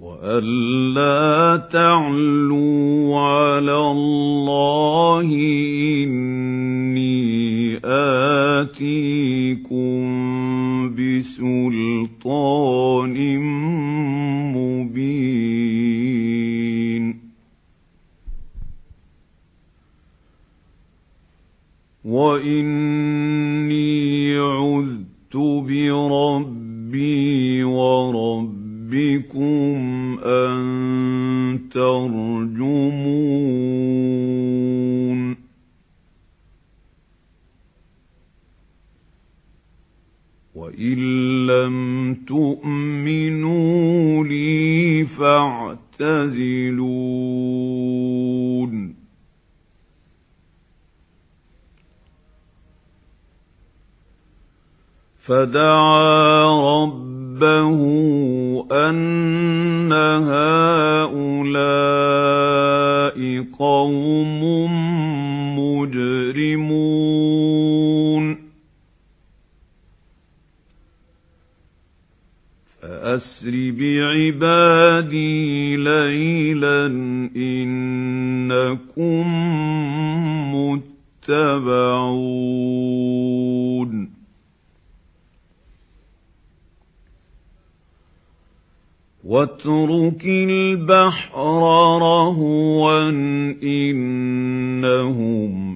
وَأَلَّا تَعْلُوا عَلَى اللَّهِ إِنِّي آتِيكُم بِسُلْطَانٍ مُّبِينٍ وَإِنِّي فَاعْتَزِلُونِ فَدَعَا رَبَّهُ أَنَّ هَٰؤُلَاءِ قَوْمٌ فَأَسْرِ بِعِبَادِي لَيْلًا إِنَّكُم مُّتَّبَعُونَ. وَاتْرُكِ الْبَحْرَ رَهْوًا إِنَّهُمْ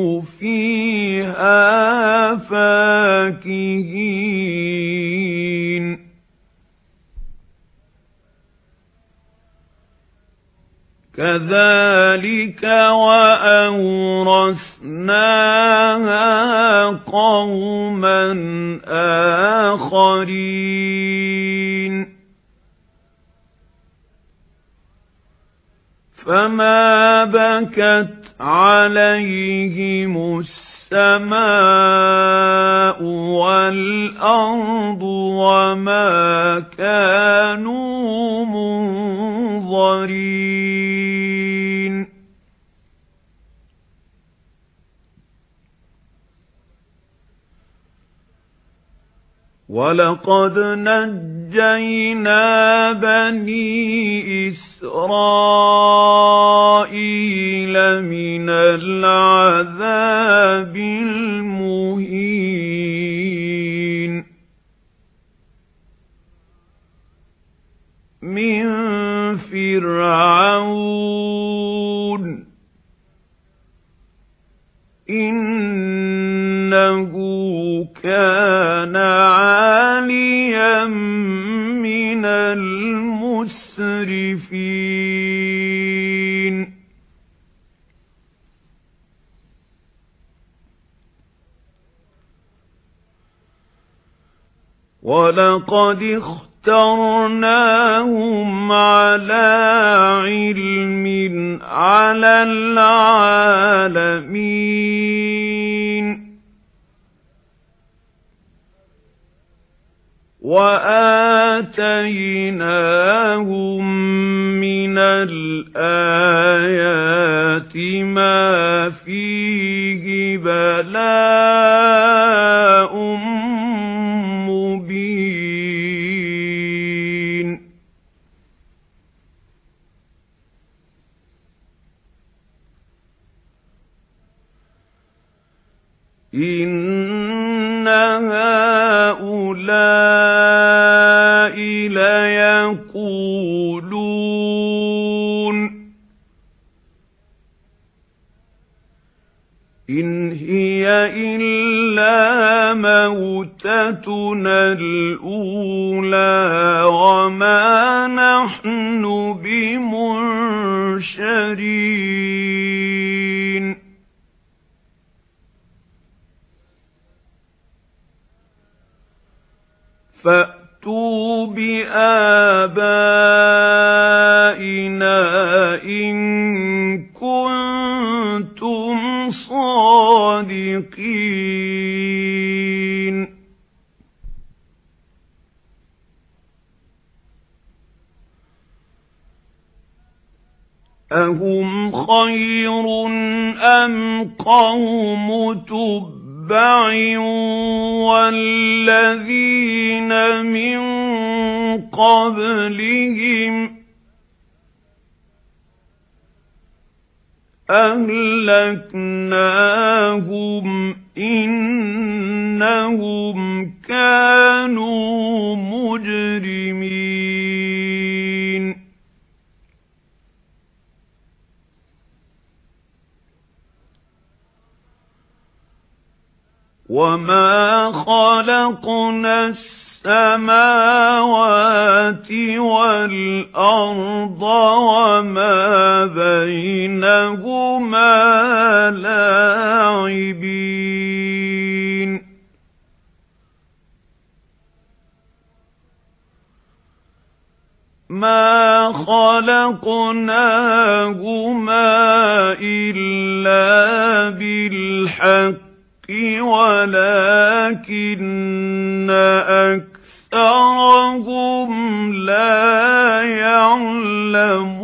فَاكِهِينَ كَذَلِكَ وَأَوْرَثْنَاهَا قَوْمًا آخَرِينَ فَمَا بَكَتْ عَلَيْهِمُ السَّمَاءُ وَالْأَرْضُ وَمَا كَانُوا مُنظَرِينَ. وَلَقَدْ نَجَّيْنَا بَنِي إِسْرَائِيلَ مِنَ الْعَذَابِ الْمُهِينِ مِنْ فِرْعَوْنَ إِنَّهُ كَانَ عَالِيًا مِنَ الْمُسْرِفِينَ وَلَقَدِ اخْتَرْنَاهُمْ عَلَى عِلْمٍ عَلَى الْعَالَمِينَ وَآتَيْنَاهُمْ مِنَ الْآيَاتِ مَا فِيهِ بَلَاءٌ إِنَّ هَٰؤُلَاءِ لَيَقُولُونَ إِنْ هِيَ إِلَّا مَوْتَتُنَا الْأُولَىٰ وَمَا نَحْنُ بِمُنشَرِينَ فَأْتُوا بِآبَائِنَا إِن كُنتُمْ صَادِقِينَ أَهُمْ خَيْرٌ أَمْ قَوْمُ تُبَّعٍ وَالَّذِينَ مِن قَبْلِهِمْ أَهْلَكْنَاهُمْ إِنَّهُمْ كَانُوا مُجْرِمِينَ وَمَا خَلَقْنَا السَّمَاوَاتِ وَالْأَرْضَ وَمَا بَيْنَهُمَا لَاعِبِينَ مَا خَلَقْنَاهُمَا إِلَّا بِالْحَقِّ وَلَكِنَّ أَكْثَرَهُمْ لَا يَعْلَمُونَ.